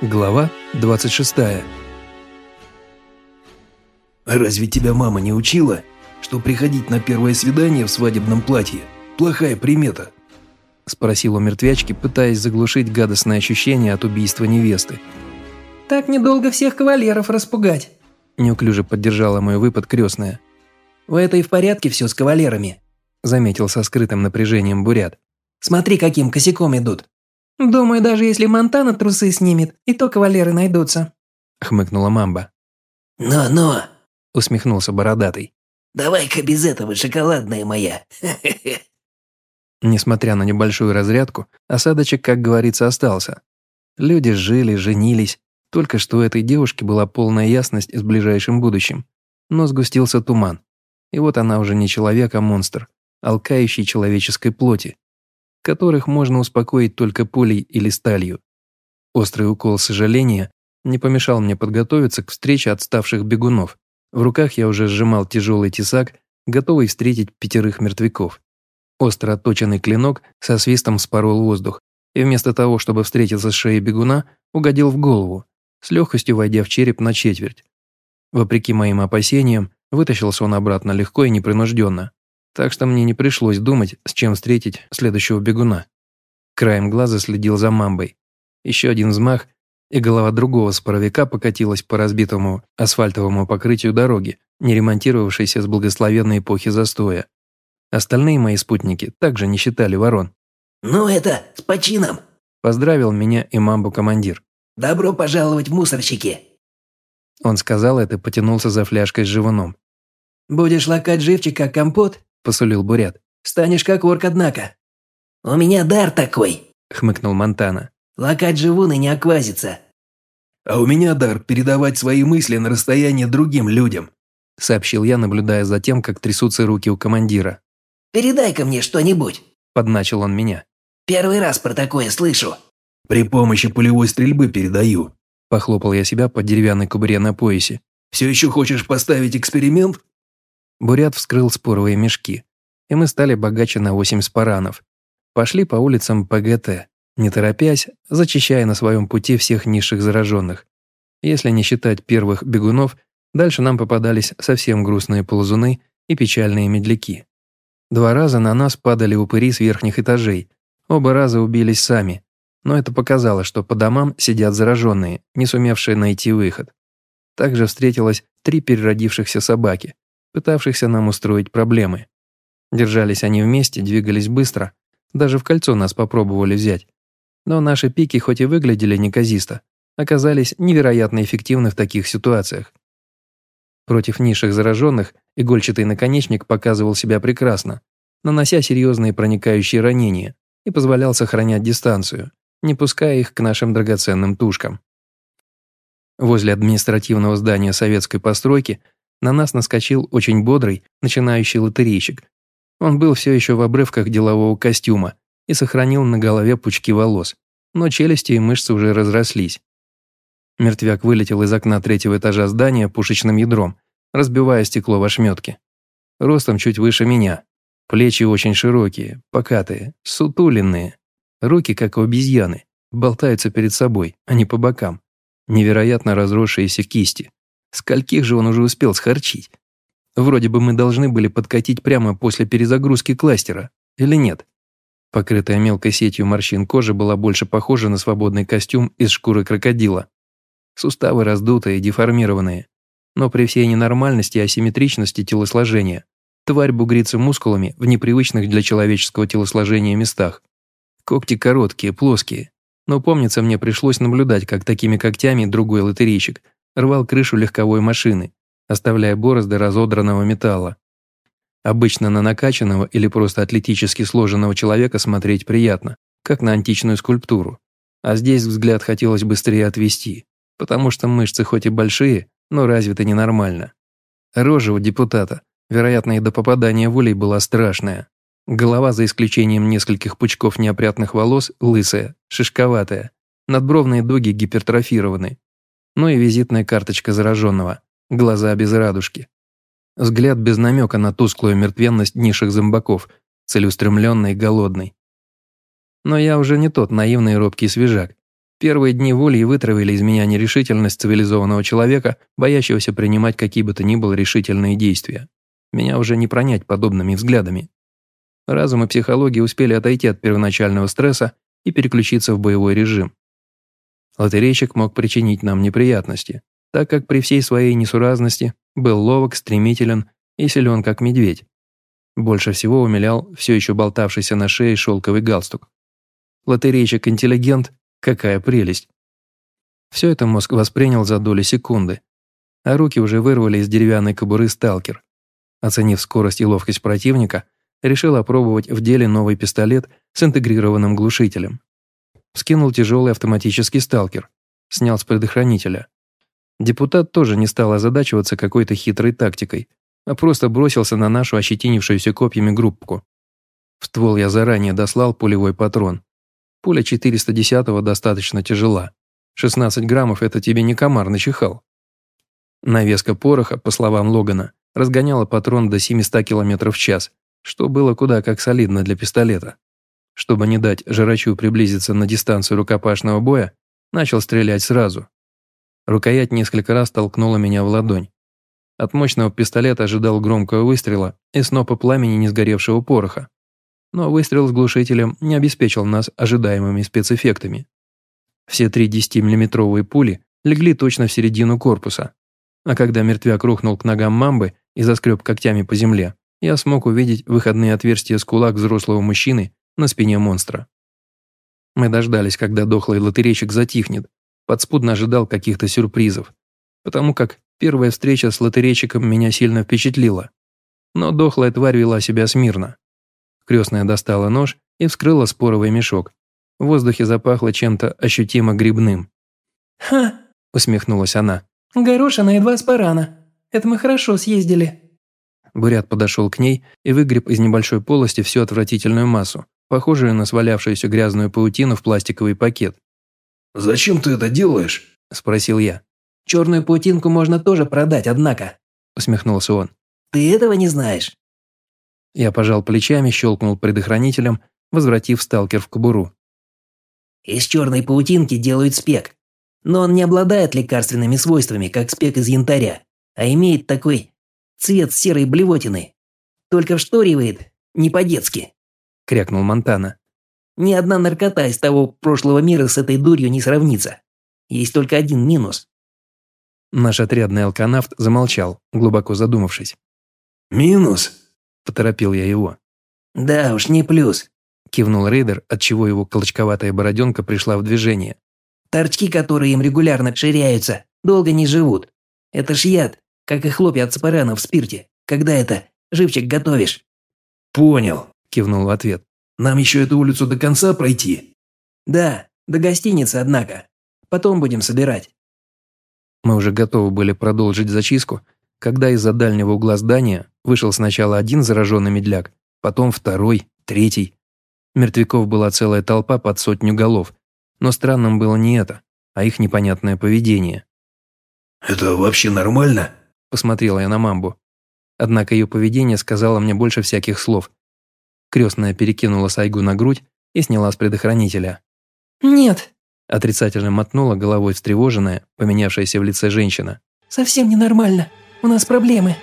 Глава 26 «Разве тебя мама не учила, что приходить на первое свидание в свадебном платье – плохая примета?» Спросил у мертвячки, пытаясь заглушить гадостное ощущение от убийства невесты. «Так недолго всех кавалеров распугать», – неуклюже поддержала мой выпад крестная. «В этой в порядке все с кавалерами», – заметил со скрытым напряжением Бурят. «Смотри, каким косяком идут. «Думаю, даже если Монтана трусы снимет, и то кавалеры найдутся», — хмыкнула Мамба. «Но-но», — усмехнулся Бородатый. «Давай-ка без этого, шоколадная моя». Несмотря на небольшую разрядку, осадочек, как говорится, остался. Люди жили, женились. Только что у этой девушки была полная ясность с ближайшим будущим. Но сгустился туман. И вот она уже не человек, а монстр, алкающий человеческой плоти, которых можно успокоить только пулей или сталью. Острый укол сожаления не помешал мне подготовиться к встрече отставших бегунов. В руках я уже сжимал тяжелый тесак, готовый встретить пятерых мертвяков. Остро отточенный клинок со свистом спорол воздух, и вместо того, чтобы встретиться с шеей бегуна, угодил в голову, с легкостью войдя в череп на четверть. Вопреки моим опасениям, вытащился он обратно легко и непринужденно так что мне не пришлось думать, с чем встретить следующего бегуна. Краем глаза следил за мамбой. Еще один взмах, и голова другого споровика покатилась по разбитому асфальтовому покрытию дороги, не ремонтировавшейся с благословенной эпохи застоя. Остальные мои спутники также не считали ворон. «Ну это, с почином!» – поздравил меня и мамбу командир. «Добро пожаловать в мусорщики!» Он сказал это и потянулся за фляжкой с живуном. «Будешь лакать живчик, как компот?» – посулил Бурят. «Станешь как орк, однако». «У меня дар такой», – хмыкнул Монтана. «Лакать живун и не оквазиться». «А у меня дар передавать свои мысли на расстояние другим людям», – сообщил я, наблюдая за тем, как трясутся руки у командира. «Передай-ка мне что-нибудь», – подначил он меня. «Первый раз про такое слышу». «При помощи пулевой стрельбы передаю», – похлопал я себя по деревянной кубре на поясе. «Все еще хочешь поставить эксперимент?» Бурят вскрыл споровые мешки, и мы стали богаче на 8 спаранов. Пошли по улицам ПГТ, не торопясь, зачищая на своем пути всех низших зараженных. Если не считать первых бегунов, дальше нам попадались совсем грустные ползуны и печальные медляки. Два раза на нас падали упыри с верхних этажей, оба раза убились сами, но это показало, что по домам сидят зараженные, не сумевшие найти выход. Также встретилось три переродившихся собаки, пытавшихся нам устроить проблемы. Держались они вместе, двигались быстро, даже в кольцо нас попробовали взять. Но наши пики, хоть и выглядели неказисто, оказались невероятно эффективны в таких ситуациях. Против низших зараженных игольчатый наконечник показывал себя прекрасно, нанося серьезные проникающие ранения и позволял сохранять дистанцию, не пуская их к нашим драгоценным тушкам. Возле административного здания советской постройки на нас наскочил очень бодрый, начинающий лотерейщик. Он был все еще в обрывках делового костюма и сохранил на голове пучки волос, но челюсти и мышцы уже разрослись. Мертвяк вылетел из окна третьего этажа здания пушечным ядром, разбивая стекло в ошметки. Ростом чуть выше меня. Плечи очень широкие, покатые, сутуленные. Руки, как у обезьяны, болтаются перед собой, а не по бокам. Невероятно разросшиеся кисти. Скольких же он уже успел схарчить? Вроде бы мы должны были подкатить прямо после перезагрузки кластера, или нет? Покрытая мелкой сетью морщин кожи была больше похожа на свободный костюм из шкуры крокодила. Суставы раздутые, деформированные. Но при всей ненормальности и асимметричности телосложения тварь бугрится мускулами в непривычных для человеческого телосложения местах. Когти короткие, плоские. Но помнится, мне пришлось наблюдать, как такими когтями другой лотерейщик – рвал крышу легковой машины, оставляя борозды разодранного металла. Обычно на накачанного или просто атлетически сложенного человека смотреть приятно, как на античную скульптуру. А здесь взгляд хотелось быстрее отвести, потому что мышцы хоть и большие, но развиты ненормально. Рожа у депутата, вероятно, и до попадания в улей была страшная. Голова, за исключением нескольких пучков неопрятных волос, лысая, шишковатая. Надбровные дуги гипертрофированы, ну и визитная карточка зараженного, глаза без радужки. Взгляд без намека на тусклую мертвенность низших зомбаков, целеустремленный и голодный. Но я уже не тот наивный и робкий свежак. Первые дни воли вытравили из меня нерешительность цивилизованного человека, боящегося принимать какие бы то ни было решительные действия. Меня уже не пронять подобными взглядами. Разум и психология успели отойти от первоначального стресса и переключиться в боевой режим. Лотерейщик мог причинить нам неприятности, так как при всей своей несуразности был ловок, стремителен и силен как медведь. Больше всего умилял все еще болтавшийся на шее шелковый галстук. Лотерейщик-интеллигент Какая прелесть! Все это мозг воспринял за доли секунды, а руки уже вырвали из деревянной кобуры сталкер. Оценив скорость и ловкость противника, решил опробовать в деле новый пистолет с интегрированным глушителем. Скинул тяжелый автоматический сталкер, снял с предохранителя. Депутат тоже не стал озадачиваться какой-то хитрой тактикой, а просто бросился на нашу ощетинившуюся копьями группку. В ствол я заранее дослал пулевой патрон. Пуля 410-го достаточно тяжела. 16 граммов – это тебе не комар начихал. Навеска пороха, по словам Логана, разгоняла патрон до 700 км в час, что было куда как солидно для пистолета. Чтобы не дать жрачу приблизиться на дистанцию рукопашного боя, начал стрелять сразу. Рукоять несколько раз толкнула меня в ладонь. От мощного пистолета ожидал громкого выстрела и снопа пламени несгоревшего пороха но выстрел с глушителем не обеспечил нас ожидаемыми спецэффектами. Все три 10-миллиметровые пули легли точно в середину корпуса, а когда мертвяк рухнул к ногам мамбы и заскреб когтями по земле, я смог увидеть выходные отверстия с кулак взрослого мужчины на спине монстра. Мы дождались, когда дохлый лотерейщик затихнет, подспудно ожидал каких-то сюрпризов, потому как первая встреча с лотерейщиком меня сильно впечатлила. Но дохлая тварь вела себя смирно. Крестная достала нож и вскрыла споровый мешок. В воздухе запахло чем-то ощутимо грибным. «Ха!» – усмехнулась она. «Горошина и два спарана. Это мы хорошо съездили». Бурят подошел к ней и выгреб из небольшой полости всю отвратительную массу, похожую на свалявшуюся грязную паутину в пластиковый пакет. «Зачем ты это делаешь?» – спросил я. «Черную паутинку можно тоже продать, однако», – усмехнулся он. «Ты этого не знаешь?» Я пожал плечами, щелкнул предохранителем, возвратив сталкер в кобуру. Из черной паутинки делают спек. Но он не обладает лекарственными свойствами, как спек из янтаря, а имеет такой цвет серой блевотины. Только вшторивает не по-детски. Крякнул Монтана. Ни одна наркота из того прошлого мира с этой дурью не сравнится. Есть только один минус. Наш отрядный алканавт замолчал, глубоко задумавшись. «Минус?» Поторопил я его. «Да уж, не плюс», – кивнул рейдер, отчего его колочковатая бороденка пришла в движение. «Торчки, которые им регулярно ширяются, долго не живут. Это ж яд, как и хлопья от спарана в спирте, когда это, живчик готовишь». «Понял», – кивнул в ответ. «Нам еще эту улицу до конца пройти?» «Да, до гостиницы, однако. Потом будем собирать». Мы уже готовы были продолжить зачистку, когда из-за дальнего угла здания вышел сначала один зараженный медляк, потом второй, третий. Мертвяков была целая толпа под сотню голов, но странным было не это, а их непонятное поведение. «Это вообще нормально?» – посмотрела я на мамбу. Однако ее поведение сказало мне больше всяких слов. Крестная перекинула Сайгу на грудь и сняла с предохранителя. «Нет», – отрицательно мотнула головой встревоженная, поменявшаяся в лице женщина. «Совсем ненормально. У нас проблемы».